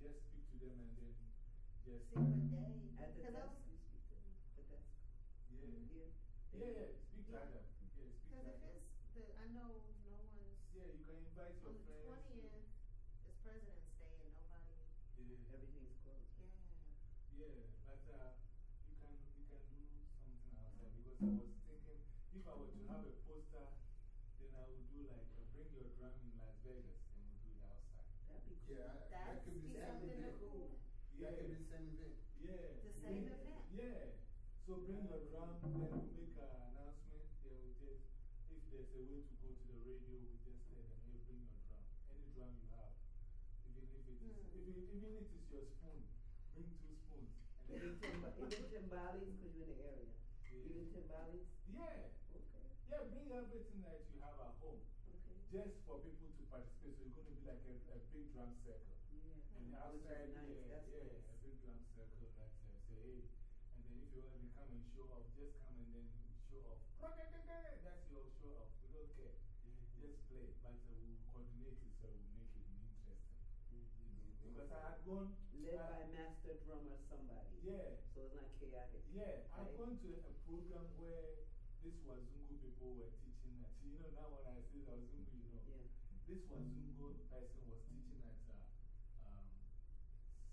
just speak to them and then just. See what day. At the 'Cause I desk, you speak to them, the desk Yeah. Here. Yeah, yeah, speak Yeah. like them. Yeah, speak Because if it's, the, I know no one's, Yeah, you can invite your friends. on the twentieth is President's Day and nobody, Yeah. Everything's closed. yeah. Yeah, but uh, you, can, you can do something outside because I was thinking if I were to have a poster, then I would do like uh, bring your drum in Las Vegas and we'll do it outside. That'd be cool. Yeah, I- that That's could be be same something event. to cool. That could be the same event. Yeah. The same yeah, event. Yeah. So bring your drum, then we'll make an announcement. Then we just, if there's a way to go to the radio, we just tell them, hey, bring your drum. Any drum you have. Even if it is, hmm. if it, even if it's your spoon, bring two spoons. And then, Even, timba, even timbales, because you're in the area. Yeah. Even timbales? yeah. Okay. Yeah, bring everything that you have at home. Okay. Just for people to participate. So it's going to be like a, a big drum circle. Yeah. And Which is outside, nice. yeah, That's yeah, nice. a big drum circle that uh, say, hey. And then if you want to come and show off, just come and then show off. That's your show off. We don't care. Just play. But uh, we'll coordinate it so we'll make it interesting. You know, because I had gone. Led I- by master drummer somebody. Yeah. So it's not chaotic. Yeah, I've gone to a program where this Wazungu people were teaching at. You know, now when I say Wazungu, you know. Yeah. This Wazungu person was teaching at uh, um,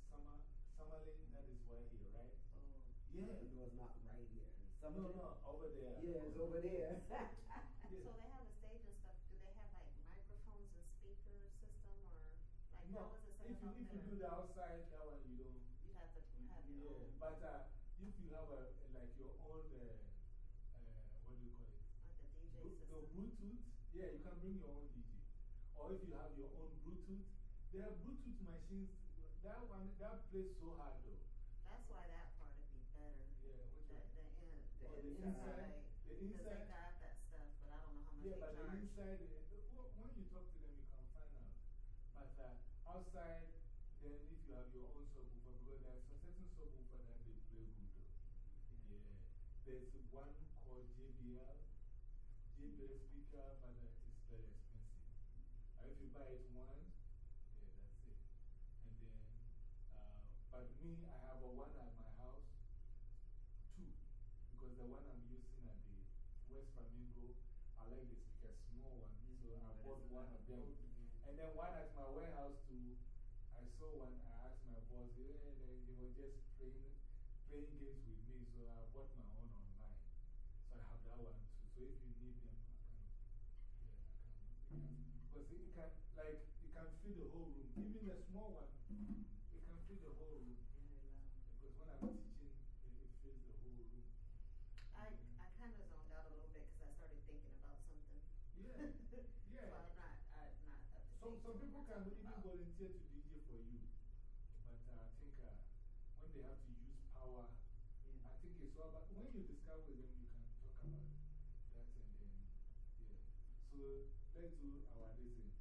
Summer, Summerlin, that is where here, right? Oh. Yeah. It was not right here. Some No, of no, over there. Yeah, it's over there. So they have a stage and stuff, do they have like microphones and speaker system or like No, how was it set if you, up if you do the outside, that one you don't. You have to have your Yeah, own, but uh, if you have a, like your own, uh, uh, what do you call it? like a DJ Blu- system. No, Bluetooth. Yeah, you can bring your own DJ. Or if you have your own Bluetooth, there are Bluetooth machines. That one, that plays so hard though. That's why that part would be better. Yeah, which The, the, in, The Oh, the inside. inside. The Because they got that stuff, but I don't know how much Yeah, they but the charge. inside, uh, when you talk to them, you can find out. But uh, outside, then if you have your own subwoofer, because there's a certain subwoofer that they play good though. Yeah. There's one called JBL. JBL speaker, but it's very expensive. Uh, if you buy it one, yeah, that's it. And then, uh, but me, I have a one at my house, two. Because the one I'm using at the West Flamingo, I like the speaker, small one. So I bought one of them. yeah. And then one at my warehouse too. I saw one, I asked my boss, yeah, and then he was just playing, playing games with me. So I bought my own online. So I have that one too. So if you need them, I can, yeah, I can. Because it can, like, it can fill the whole room. Even the small one, it can fill the whole room. Because when I'm teaching, it, it fills the whole room. I, I kind of zoned out a little bit because I started thinking about something. Yeah, yeah. So I'm not, I'm not up to Some, some people can even about. volunteer to DJ for you. But uh, I think uh, when they have to use power, Yeah. I think it's all about when you discover them, So let's do our.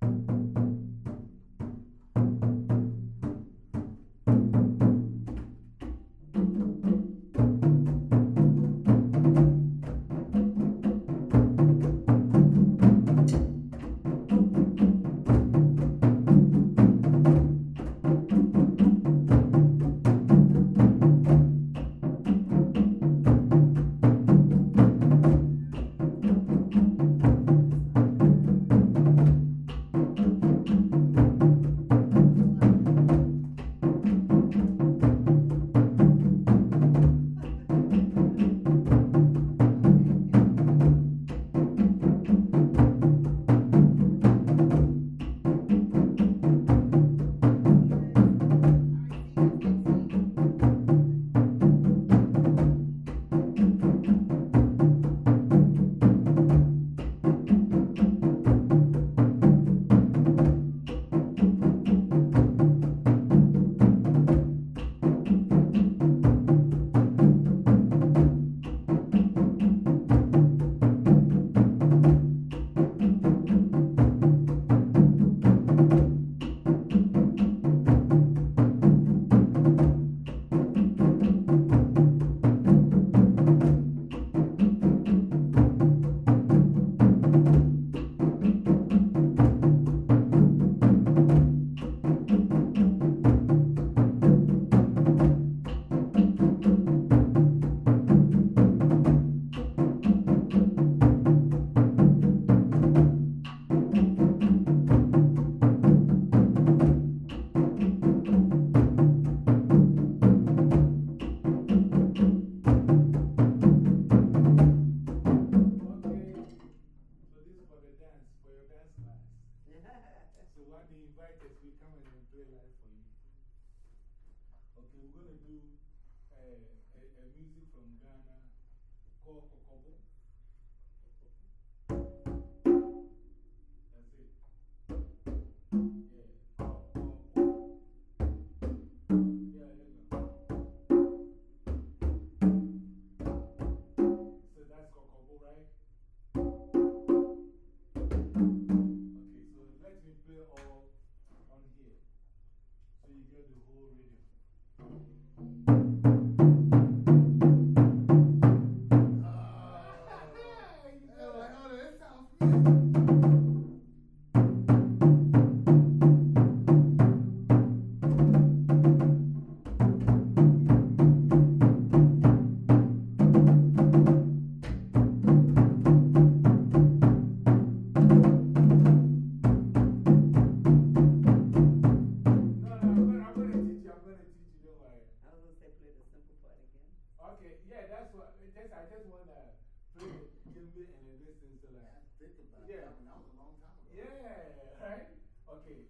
yeah. That was a long time ago. Yeah, right? Okay.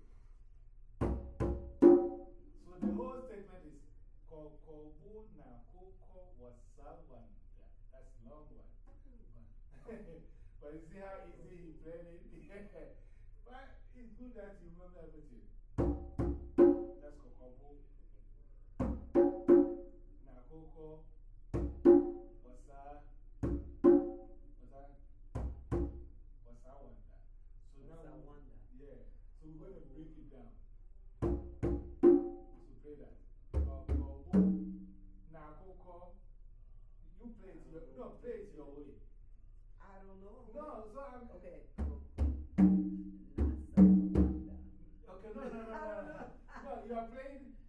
So the whole statement is Kokobu na koko wasawan. Yeah, that's long one. but you see how easy he played it? But it's good that you remember everything. That's Kokobu. going to break it down. So play that. You play it your, no, play it your way. I don't know. No, so I'm. Okay. Okay, no, no, no, no. no, you are playing.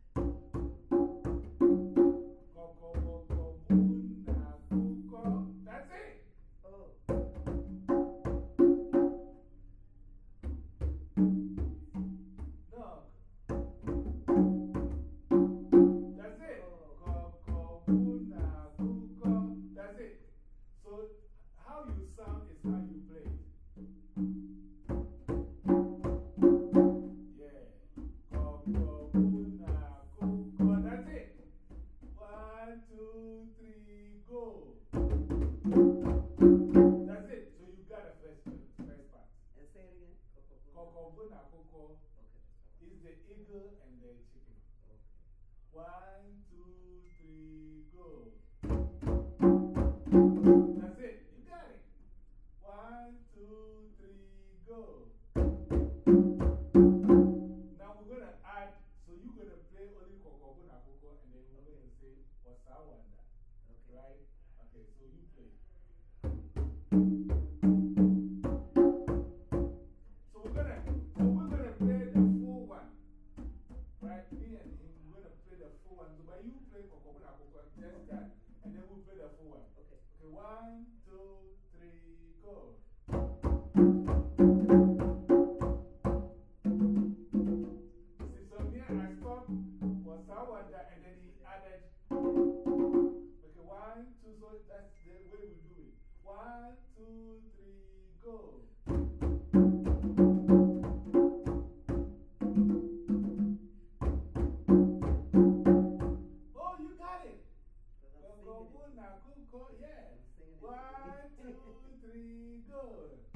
done.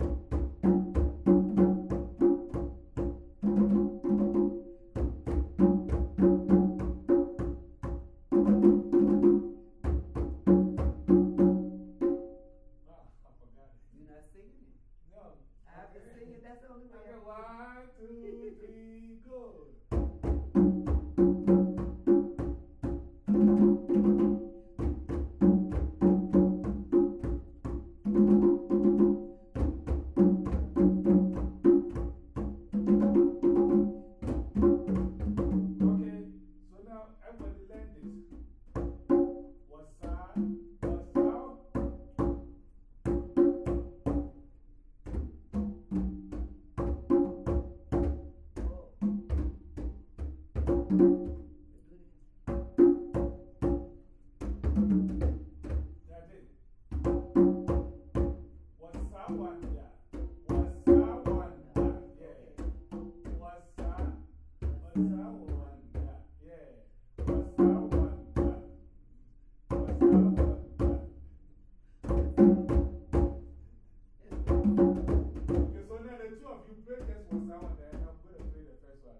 you play this one sound, then I'm going to play the first one.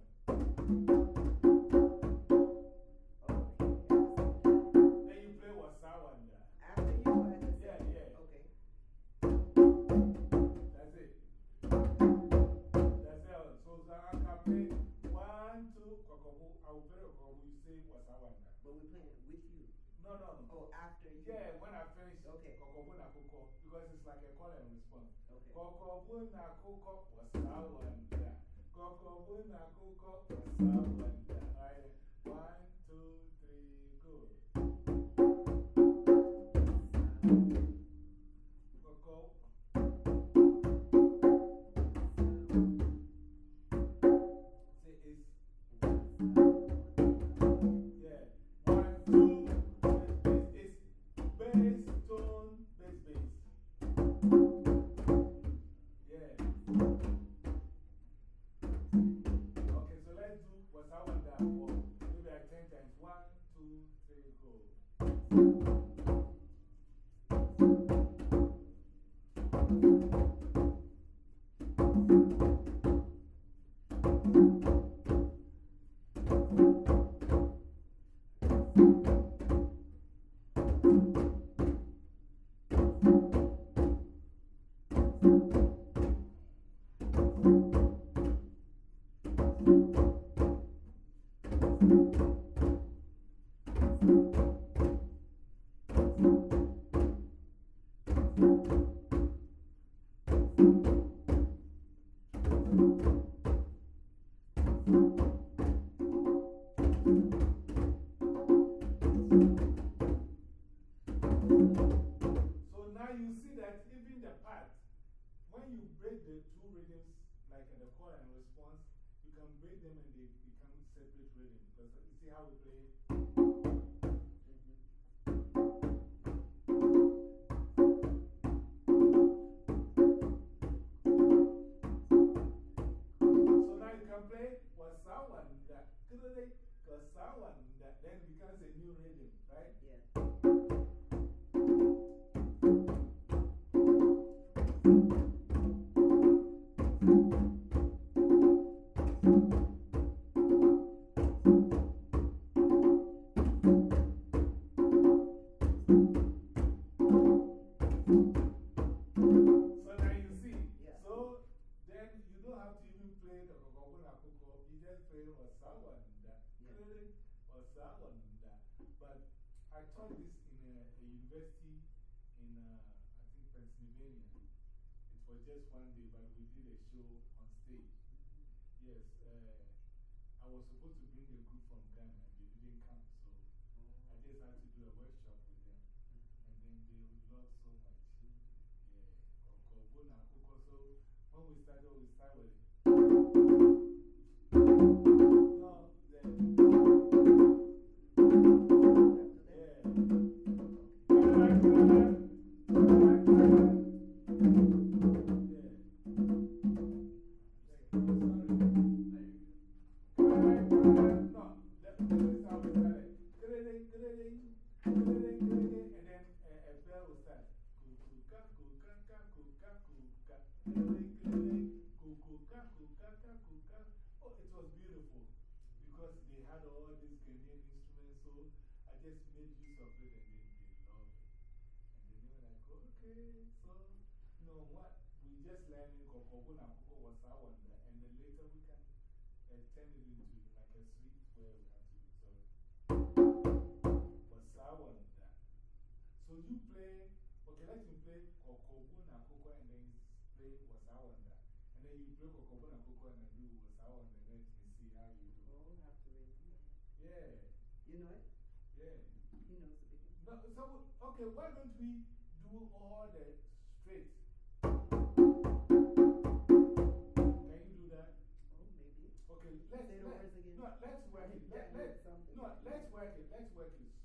You play. After you the Yeah, yeah. Okay. That's it. That's it. So I play one, two. I will play But we it with you. No, no. Oh, after you. Yeah, when I finish okay. koko. Because it's like a call and response. Was Sawanda. Kokobuna Koko Sawanda. Alright, one, separate. Because you see how we play? Kirele, Wasawanda. But I taught this in a, a university in, uh, I think, Pennsylvania. It was just one day, but we did a show on stage. Yes, uh, I was supposed to bring a group from Ghana, and they didn't come, so I just had to do a workshop with them. And then they loved so much. Yeah. So when we started, we started with. Had all these Ghanaian instruments, so I just made use of it and they, they loved it. And then they were like, okay, so, you know what? We just learning Kokobuna Koko was our one, and then later we can uh, turn it into like a suite where we have to. So, was our one. So you play, okay, let me play Kokobuna Koko and then play was our one. And then you play Kokobuna Koko and then do was our one, and then you see how you do. Oh, we have to wait. Yeah, You know it? yeah. He knows the beginning. No, so, okay, why don't we do all the straight? Can you do that? Oh, maybe. Okay, let's, let, no, let's work it. Let, let, no, let's work it. Let's work it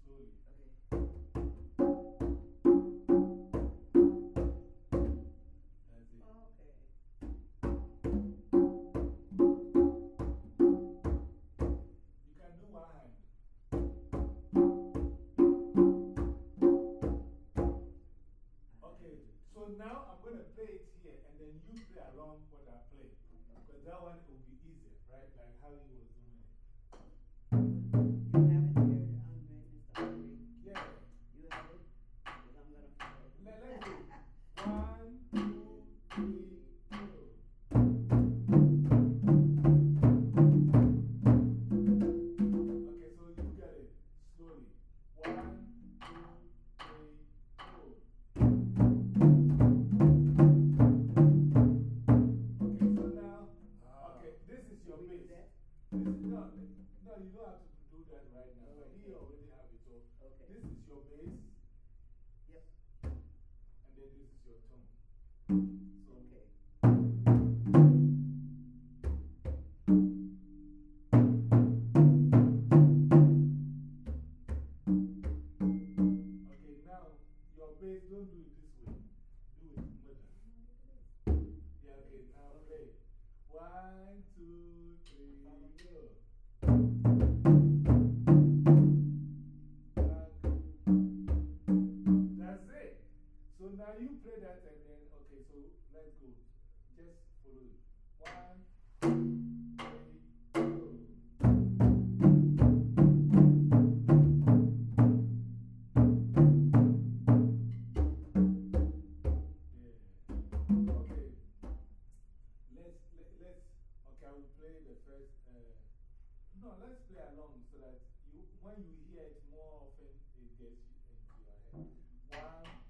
let's play along so that you, when you hear it more often, it gets into your head. One,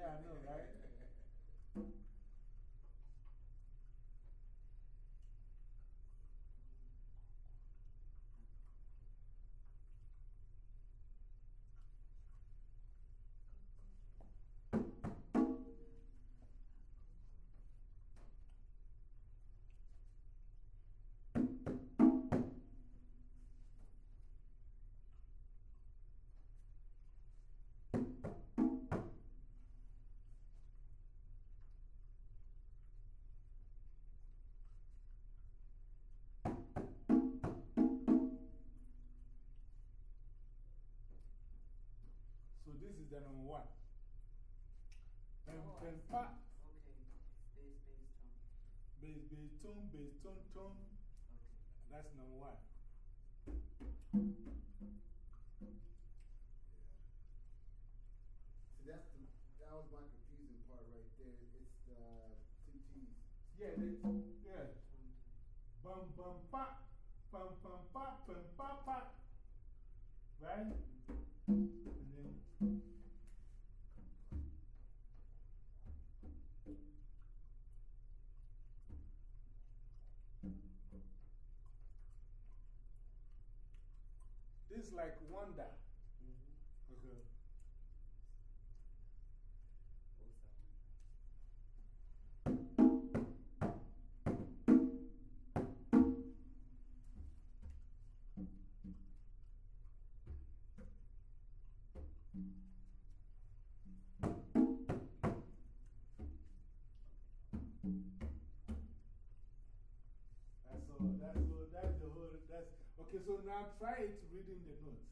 Yeah, I know, right? the number one. Pempa. Okay, Bass, bass, tone, bass, bass, tone, bass, tone. tone. Okay, That's number one. See, that's the, that was my confusing part right there. It's the two T's. Yeah, they, yeah. Bum, bum, pa, Bum, bum, pa, bum, pa pa. Right? Mm-hmm. like wonder. Okay, so now try it reading the notes.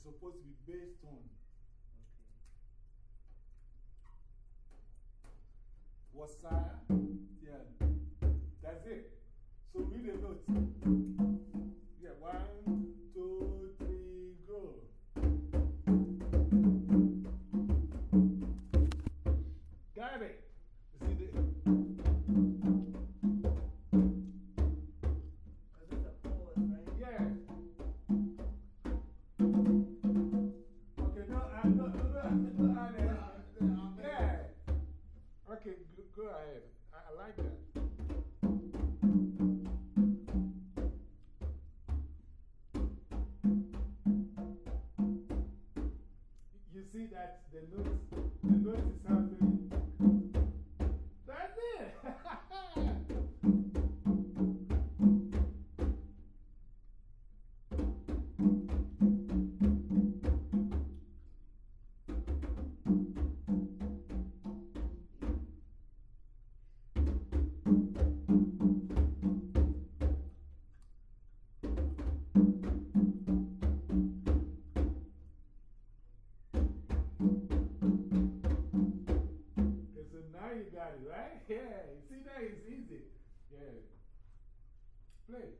is supposed to be based on. Okay. Wasaya. Yeah. That's it. So read the notes. Yeah, see that is easy. Yeah. Play.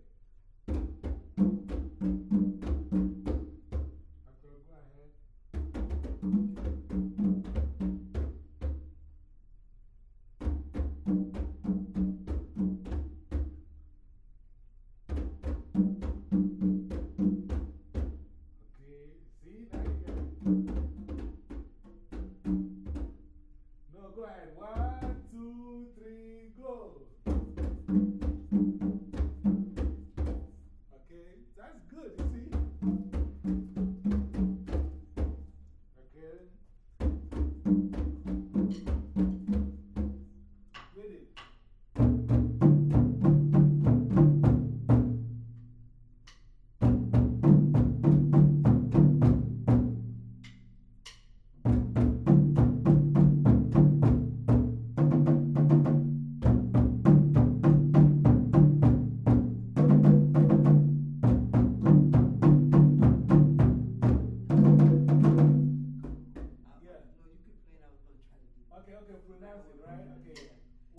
Right? Okay.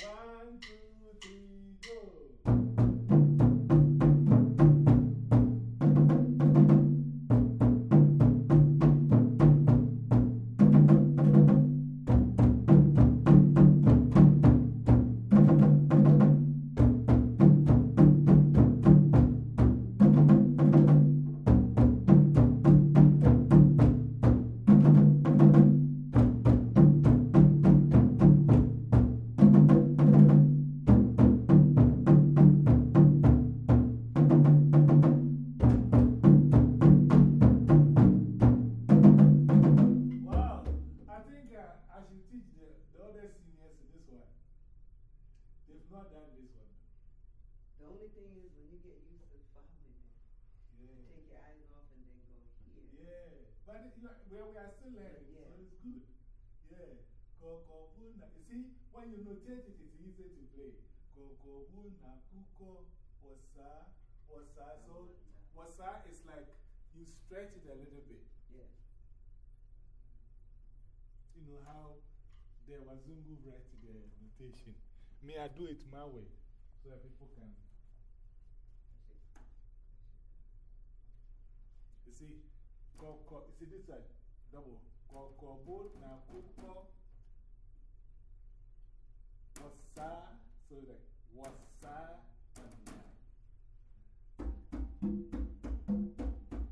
One, two, Yeah. It, you know, well, we are still learning, so it's good. Yeah. You see, when you notate it, it's easy to play. Ko- ko- bu- kuko, wasa, wasa. So, wasa is like you stretch it a little bit. Yeah. You know how the Wazungu write the notation. May I do it my way so that people can. You see, ko, ko, you see this side, double. Ko, ko, bo, na, kuko, wasa, so like wasa, ya.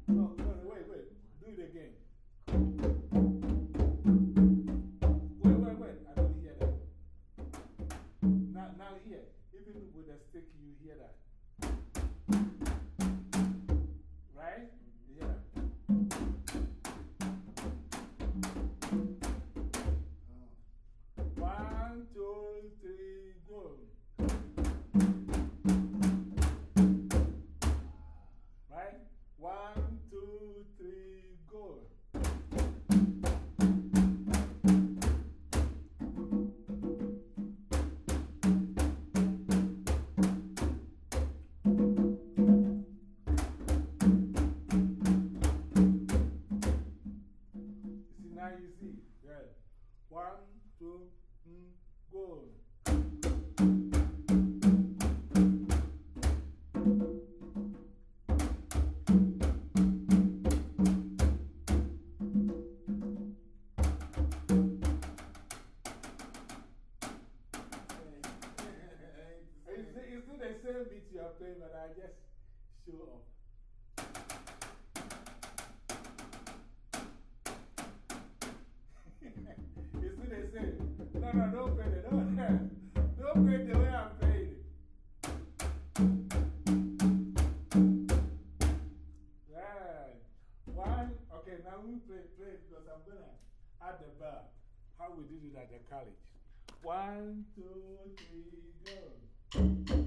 Oh, no, no, wait, wait. Do it again. Wait, wait, wait. I don't hear that. Now, now here. Even with the stick, you hear that. Right? One, two, three, go. You see, now you see. Good. One, two, it because I'm gonna, add the bar. How we did it at the college. One, two, three, go.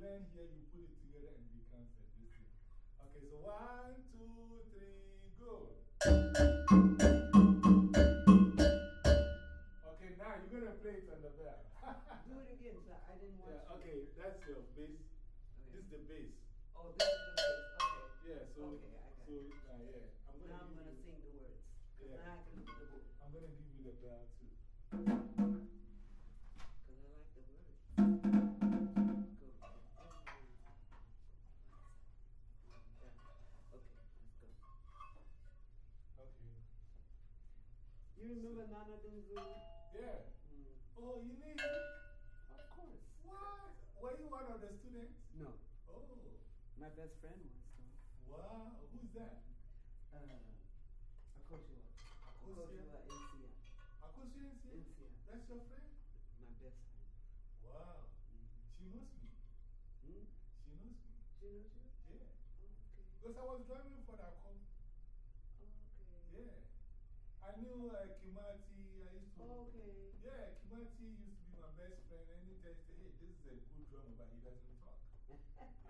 Learn here, you put it together and becomes a this thing. Okay, so one, two, three, go. Okay, now you're going to play it on the bell. Do it again, sir. I didn't watch yeah, okay, that's your bass. Okay. This is the bass. Oh, this is the bass. Okay. Yeah, so, Okay, I got so it. uh, yeah, I'm Now I'm going to sing the words. Yeah. now I can at the book. I'm going to give you the bell too. Remember Nana Denzulu? Yeah. Mm, Oh, you need? of course. What? Were you one of the students? No, Oh, my best friend was, though. wow. Who's that? Uh, Akoshua. Akosia? Akoshua Nsia. Akosia is? Nsia. That's your friend? My best friend. Wow. Mm. She knows me. Hmm? She knows me. She knows you? Yeah. Okay. Because I was driving for that call. Okay. Yeah. I knew uh, Kimati. I used to. Okay. Yeah, Kimati used to be my best friend. Anytime say, hey, this is a good drummer, but he doesn't talk.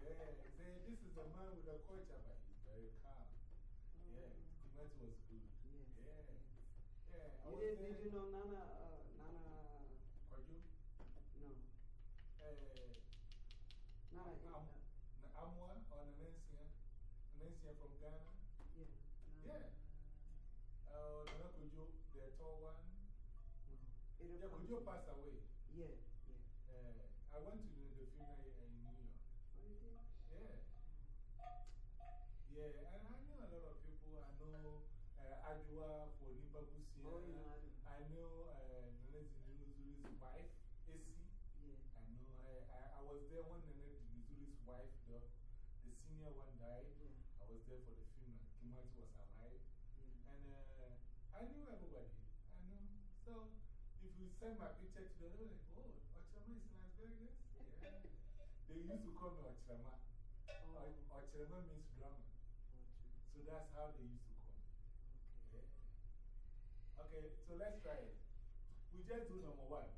Yeah, say, this is a man with a culture, but he's very calm. Yeah, Kimati was good. Yes. Yeah. Yeah. You did, did you know Nana, uh, Nana, Kwaju? no, Uh, Nana, Am- uh, Na- Amwa or Nanensia? Nanensia from Ghana? yeah. Yeah. Uh, Nana Kujo, the tall one. No. It'll Yeah, Kujo passed away. Yeah, yeah. Uh, I went to the, the funeral in New York. Oh, you did? Yeah. Yeah, and I know a lot of people. I know uh, Ajua for Nibabusia. Oh, you know, I do. I know uh, Nene wife, Esi. Yeah. I know. I, I, I was there when Nene Zinuzuli's wife, the, the senior one, died. Yeah. I was there for the funeral. Kimati was alive. Yeah. And uh, I knew everybody. I know. So you send my picture to them, they're like, oh, Ochirama is in Las Vegas? Yeah. they used to call me Ochirama. Oh, Ochirama means drama. So that's how they used to call me. true. Yeah. Okay, so let's try it. We just do number one.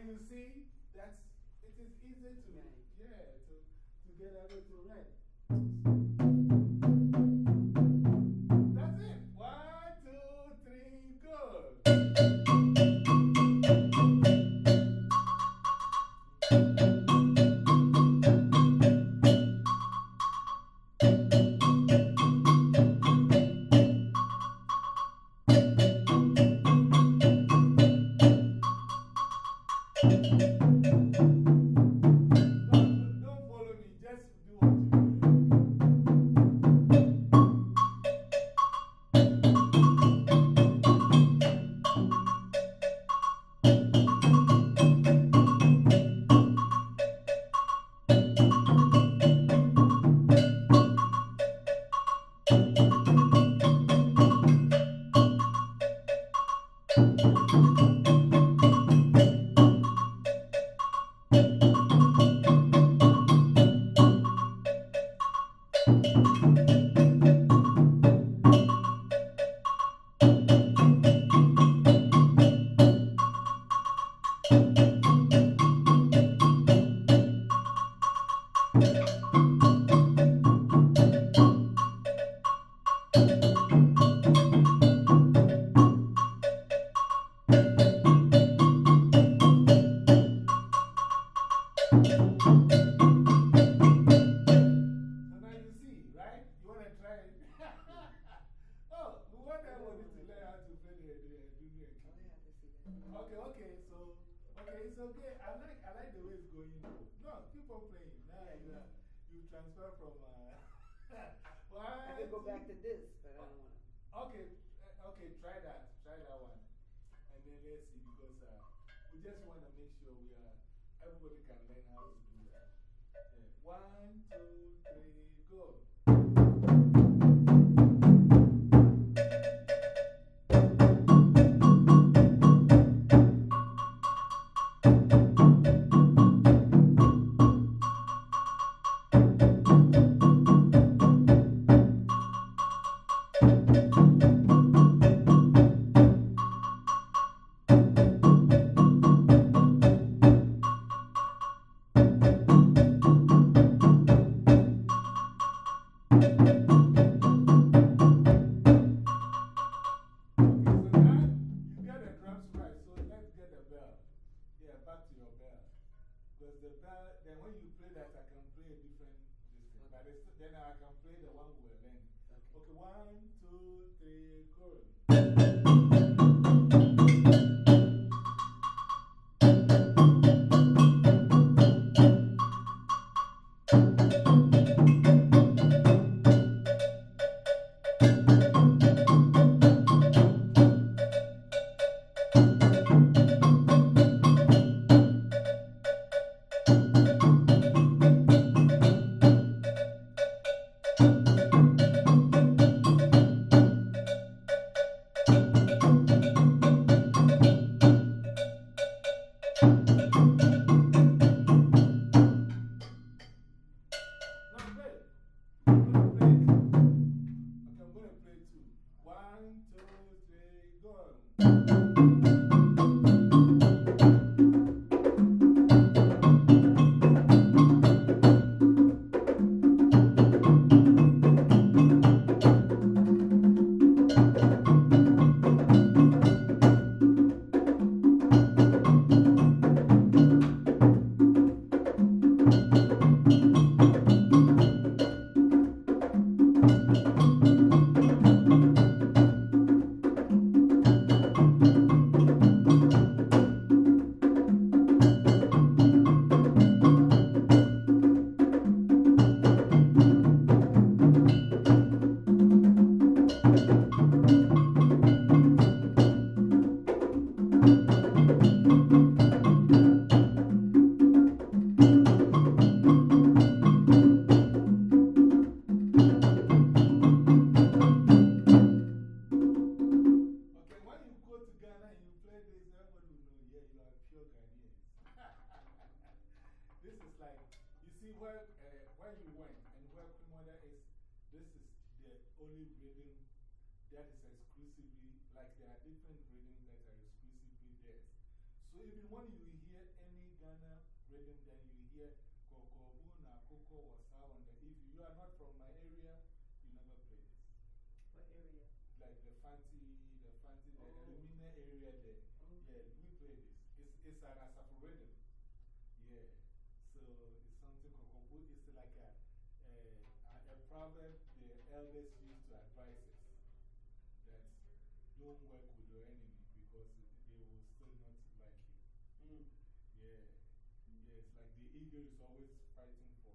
Now you see, that's, it is easy to, yeah, to, to get everything right. That's we want to learn how to play the, the, Oh, they have to see that. Okay, okay, so, okay, it's okay. I like, I like the way it's going. No, keep on playing. Now you, uh, you transfer from. Uh, one, I could go back to this, but I don't want to. Okay, uh, okay, try that. Try that one. And then let's see, because uh, we just want to make sure we are, everybody can learn how to do that. Yeah. One, two, three, go. Then I can play the one we were learning. Okay, one, two, three, go. Like the fancy, the fancy, the Oh. Illumina area there. Okay. Yeah, we play this. It's, it's an Asafo rhythm. Yeah. So it's something Kokobu is like a, a, a, a proverb the elders used to advise us that don't work with your enemy because they will still not like you. Mm. Yeah. Yeah, it's like the eagle is always fighting for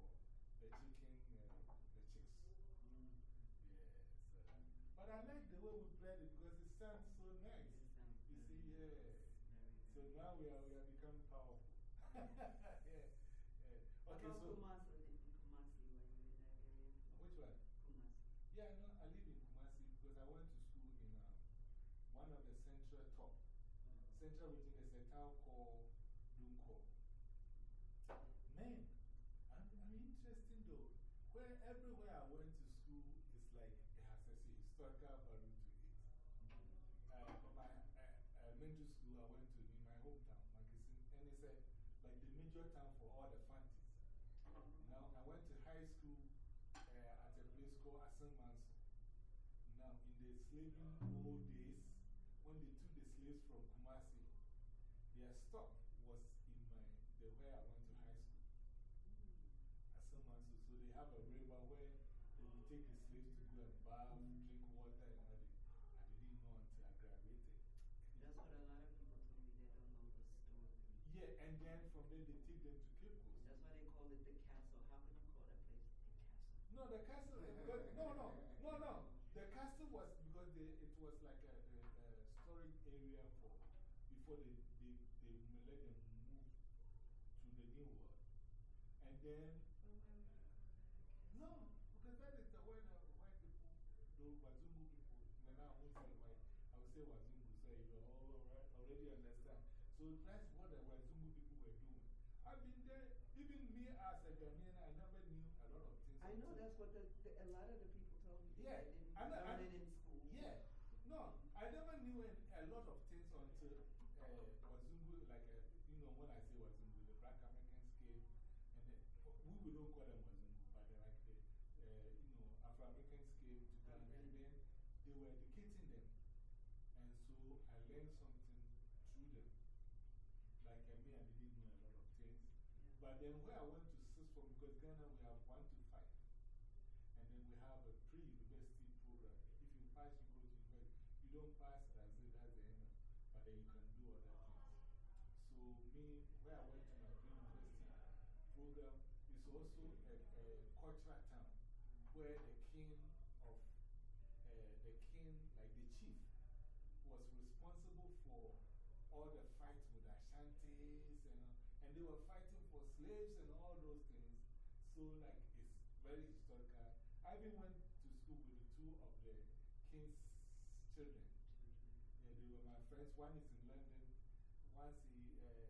the chicken, uh, the chicks. Mm. Yeah. So, but I like the it because it sounds so nice. Sounds You see, yeah. nice. So nice. now we are, we are becoming powerful. yeah. yeah. Okay, so. Kumasi, in Kumasi, were you in that area? Which one? Kumasi. Yeah, no, I live in Kumasi because I went to school in um, one of the central top. Central region is a town called Dunko. Man, I'm, I'm interesting though. Where everywhere I went to school is like it has a historical value to it. Uh, my uh, elementary school I went to in my hometown, Makisin, and it's a, major town for all the fancies. Now, I went to high school uh, at a place called Assin Manso. Now, in the slaving old days, when they took the slaves from Kumasi, their stop was in my, the where I went to high school. Assin Manso. So they have a river where they will take the slaves to go and bath, drink water, and all that. I didn't know until I graduated. That's what a lot of people told me. They don't know the story. Yeah, and then from there they take them to Cape Coast. That's why they call it the castle. How can you call that place the castle? No, the castle, because, no, no, no, no. The castle was because they, it was like a, a, a storage area for, before they, they, they let them move to the new world. And then, no, because that is the way the white people, the Wazungu people, and now I won't say white, I will say Wazungu, so you all already understand. So that's what the Wazungu people were doing. I've been there, even me as a Ghanaian, I never knew a lot of things. I know that's what the, the, a lot of the people told me. Yeah, They didn't I learn I- it in school. Yeah, no, I never knew an, a lot of things until uh, Wazungu, like, uh, you know, when I say Wazungu, the black Americans came, and then, we, we don't call them Wazungu, but they're like the, uh, you know, Afro Americans came to Ghana, and then they were educating them. And so I learned something through them. Like uh, me, I didn't know a lot of things. But then where I went to sixth form, because Ghana we have one to five. And then we have a pre university program. If you pass, you go to university. You don't pass, that's it, that's the end of But then you can do other things. So, me, where I went to my pre university program is also a, a cultural town where the king of uh, the king, like the chief, was responsible for all the fights with Ashantis and, and they were fighting for slaves and all those things. So, like, it's very historical. I even went to school with two of the king's children. Yeah, they were my friends. One is in London. Once he, uh,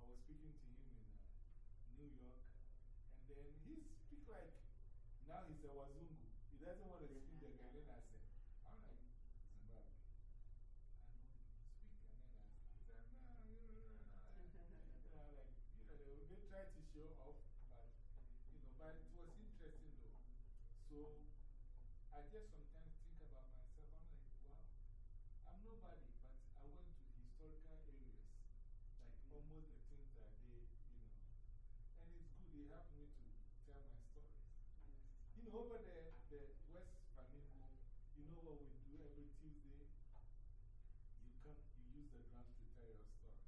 I was speaking to him in uh, New York. And then he speak like, now he's a Wazungu. He doesn't want to speak the Ghanaian accent. I'm like, Zimbabwe. I know you speak Ghanaian accent. He said, no, you know, no, no, no. You know, like, you know, they, they try to show off, but, you know, but it was interesting though. So I just sometimes think about myself. I'm like, wow, I'm nobody, but I went to historical areas, like almost the things that they, you know. And it's good, they help me to tell my stories. You know, over there, the West Flamingo, you know what we do every Tuesday? You come, you use the drums to tell your story.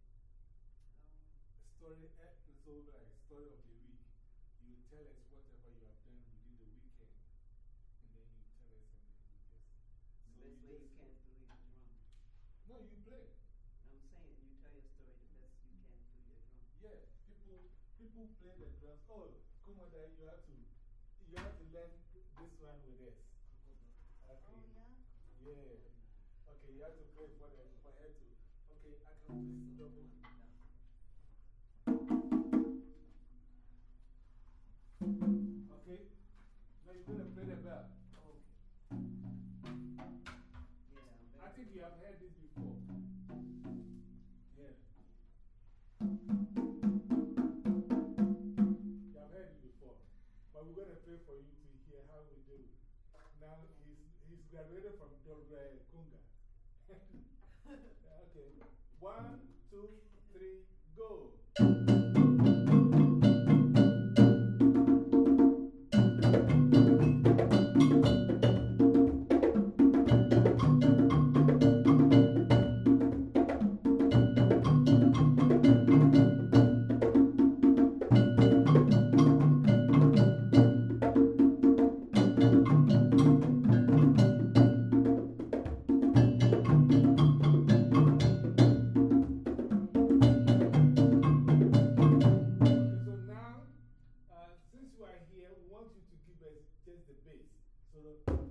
A story eh, is over like story of the week. You tell us whatever you have done within the weekend, and then you tell us, and then we just. The best way you just- can through your drum. No, you play. I'm saying you tell your story the best you can through your drum. Yeah, people, people play the drums. Oh, come on, there, you have to, you have to learn this one with us. Oh, okay. Oh, yeah? Yeah. Okay, you have to play for, the, for her to. Okay, I can please double. Graduated from Dolbe Kunga. okay. One, two, three, go. sort of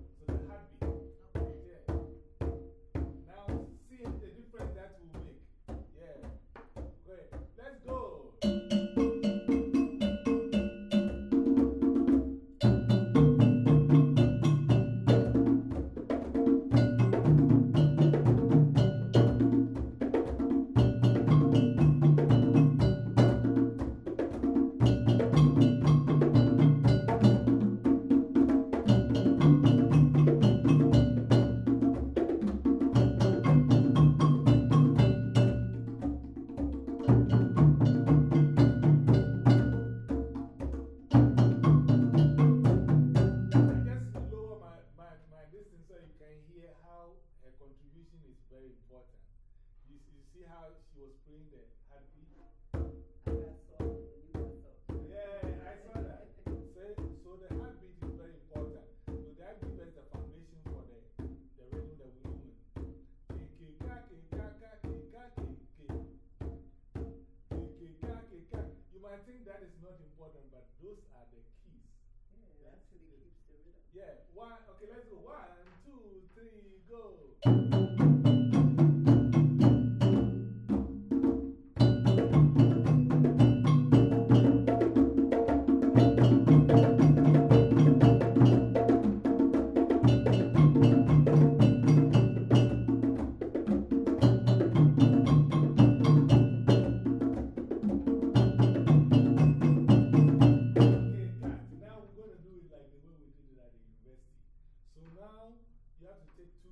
very important. You, you see how she was playing the heartbeat? Yeah, I saw that. so, so the heartbeat is very important. So that gives us the foundation for the, the rhythm that we own. You might think that is not important, but those are the keys. Yeah, that's keeps the rhythm. Yeah, one, okay, let's go. One, two, three, go. Now you have to take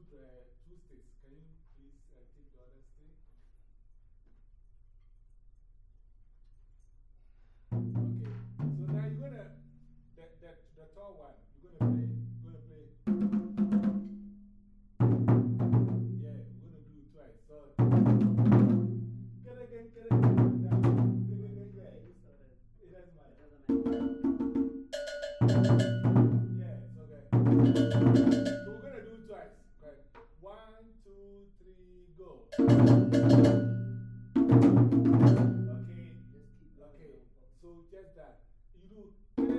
So we're gonna do it twice. One, two, three, go. Okay. Going. Okay. So just that. You do.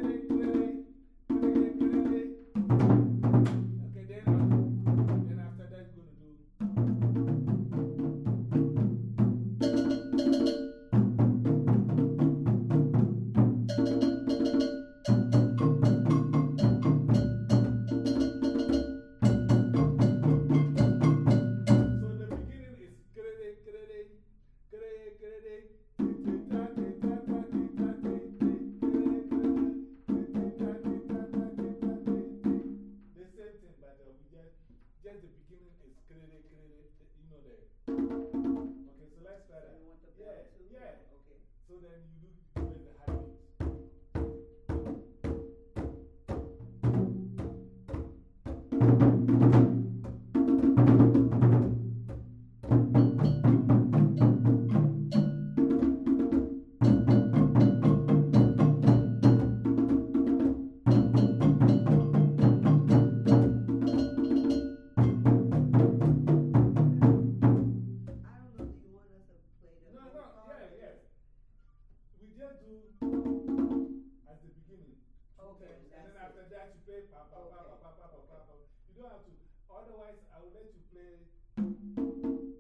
there. Okay, so let's try that. So yeah, yeah. Okay. So then you do at the beginning. Okay, And then after that, you play pa pa pa pa pa pa pa pa. You don't have to. Otherwise, I will let you play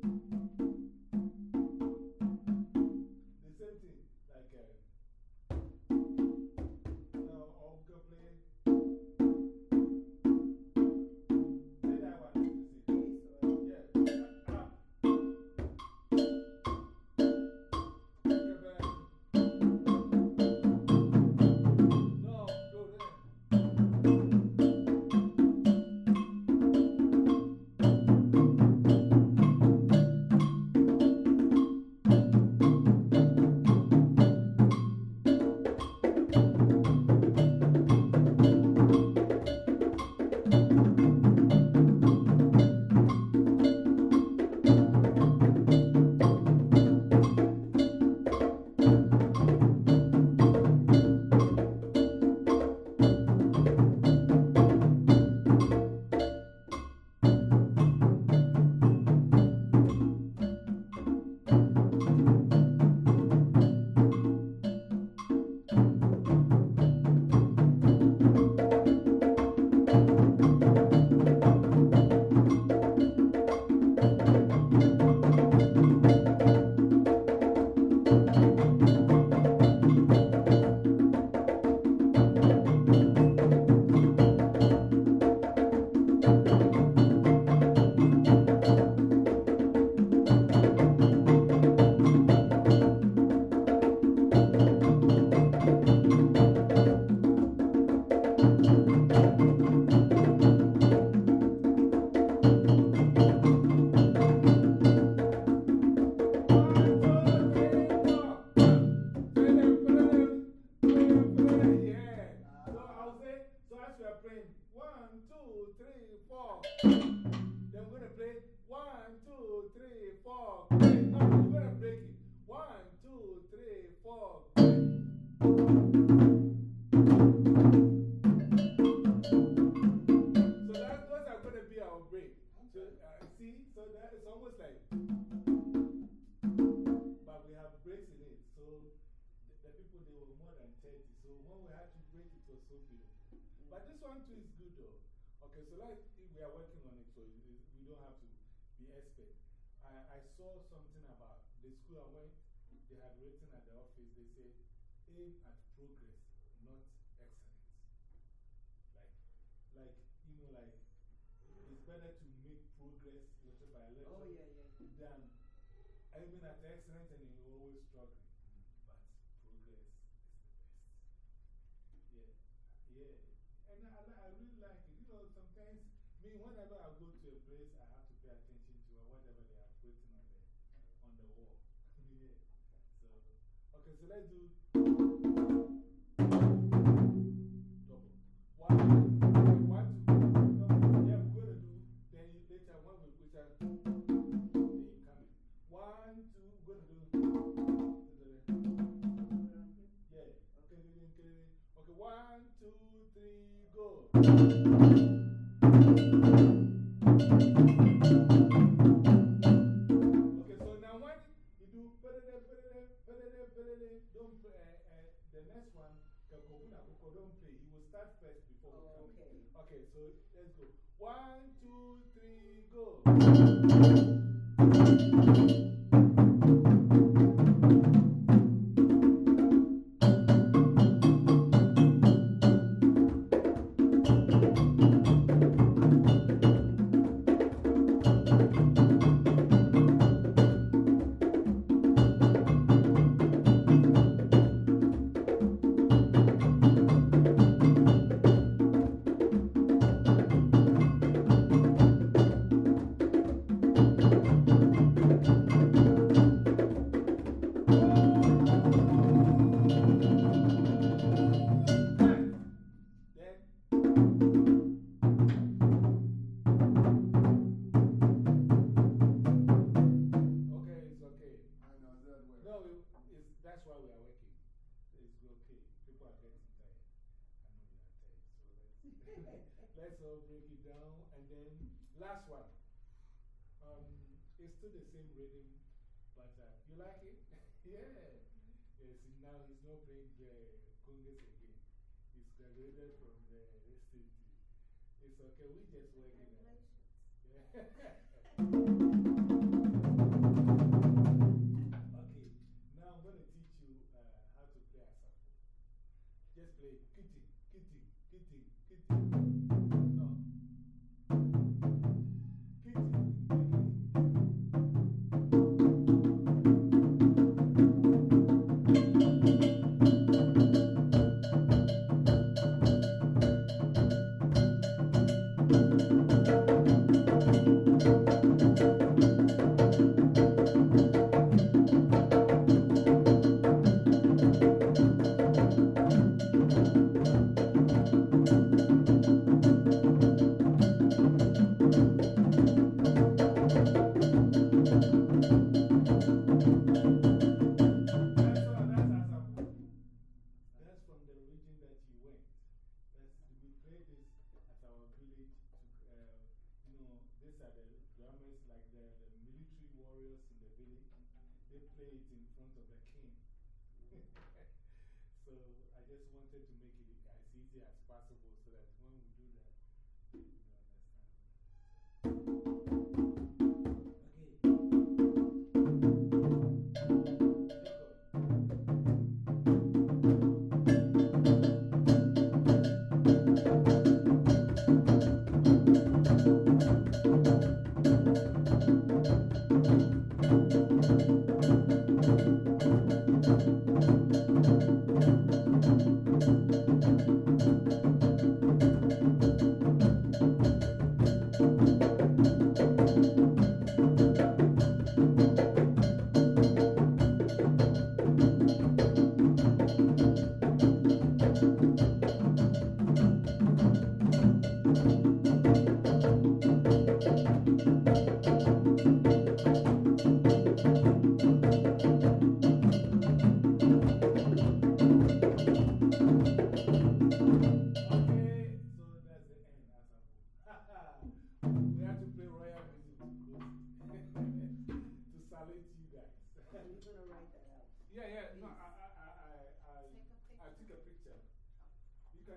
four. No, we're gonna break it. One, two, three, four. So that, those are going to be our break. So, uh, see, so that is almost like, but we have breaks in it. So the, people, they were more than 30. So when we had to break, it was so. But this one too is good though. Okay, so like we are working on it, so we don't have to be expert. I, I saw something about the school I went, they had written at the office, they said, aim at progress, not excellence. Like, like, you know, like, it's better to make progress little by little Oh, yeah, yeah. than aiming at excellence and you're always struggling. But progress is the best. Yeah, yeah. And I, I I really like it. You know, sometimes, me, whenever I go to a place, I have to pay attention to whatever they have written on the, on the wall. yeah. So, okay, so let's do one, two, three, go. Don't play, uh, uh, the next one, Kakobuna Koko, don't play. He will start first before we come. Okay. Okay, so let's go. One, two, three, go. Let's, all break it down. And then, last one. Um, it's still the same rhythm, but uh, you like it? yeah. Yes, now he's not playing the congas again. He's graduated from the state. It's okay. We just working on it. Okay, now I'm going to teach you uh, how to play a saxophone. Just play kitty, kitty, kitty, kitty. they play it in front of the king. so I just wanted to make it as easy as possible so that when we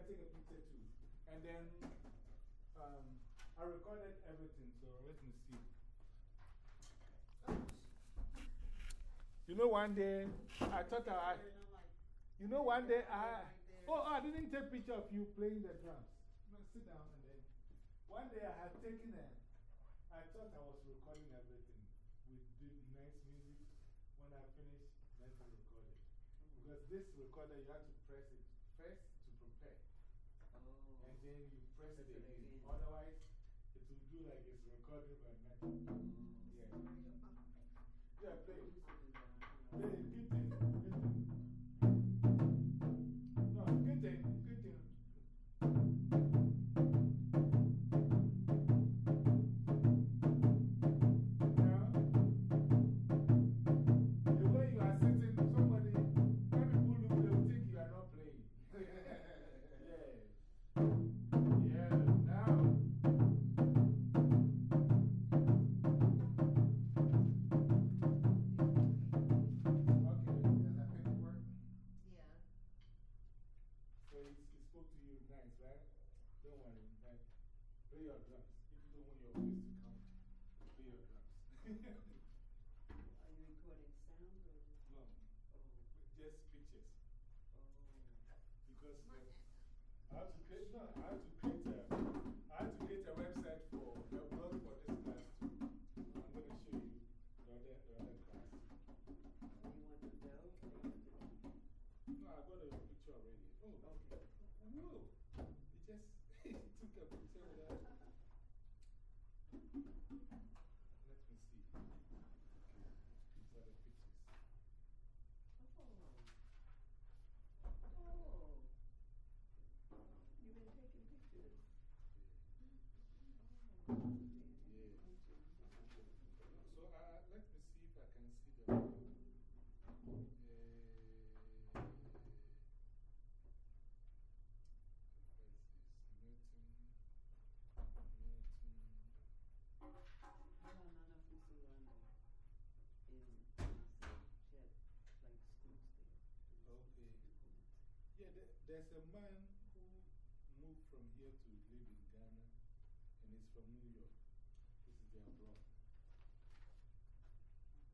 take a picture too. And then um, I recorded everything, so let me see. You know, one day I thought I, you know, one day I, oh, I didn't take picture of you playing the drums. Sit down and then. One day I had taken a, I thought I was recording everything with the nice music. When I finished, let me record it. Because this recorder, you have to there's a man who moved from here to live in Ghana, and he's from New York. This is their blog.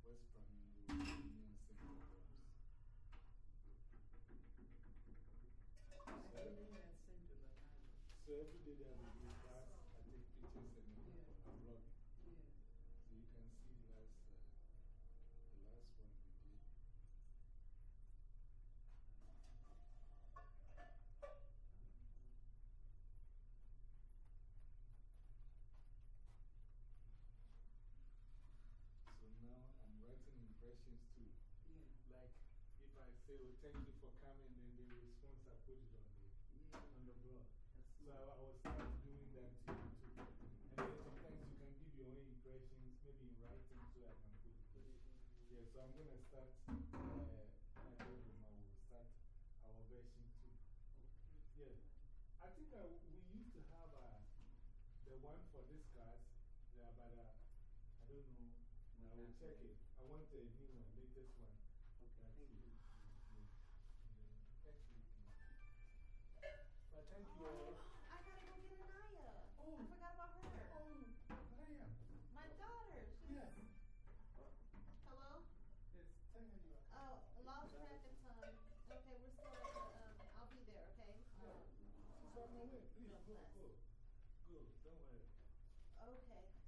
West Flamingo Union Center Works. I didn't know that center, but I, So every day that we do class, I take pictures and then Yeah. I blog it. yeah. So you can see the last, uh, the last one we did. So now I'm writing impressions too. Yeah. Like if I say, oh, thank you for coming, and the response I put it on the, Yeah. on the blog. So I. I will start doing that to you too. And then sometimes you can give your own impressions, maybe in writing, so I can put it. Put it. Yeah, so I'm going to start, uh, I go home, I will start our version too. Yeah. I think uh, we used to have uh, the one for this class, yeah, but uh, I don't know. I will check it. I want a new one, latest one. But thank you all. I gotta go get Anaya. Oh. I forgot about her. Oh, Mariam. My daughter. She's, Yes. Hello? Yes, tell her you are. Oh, lost track of time. Okay, we're still at the, um, I'll be there, okay? Um, her way. Please, go, go. Go, don't worry. Okay.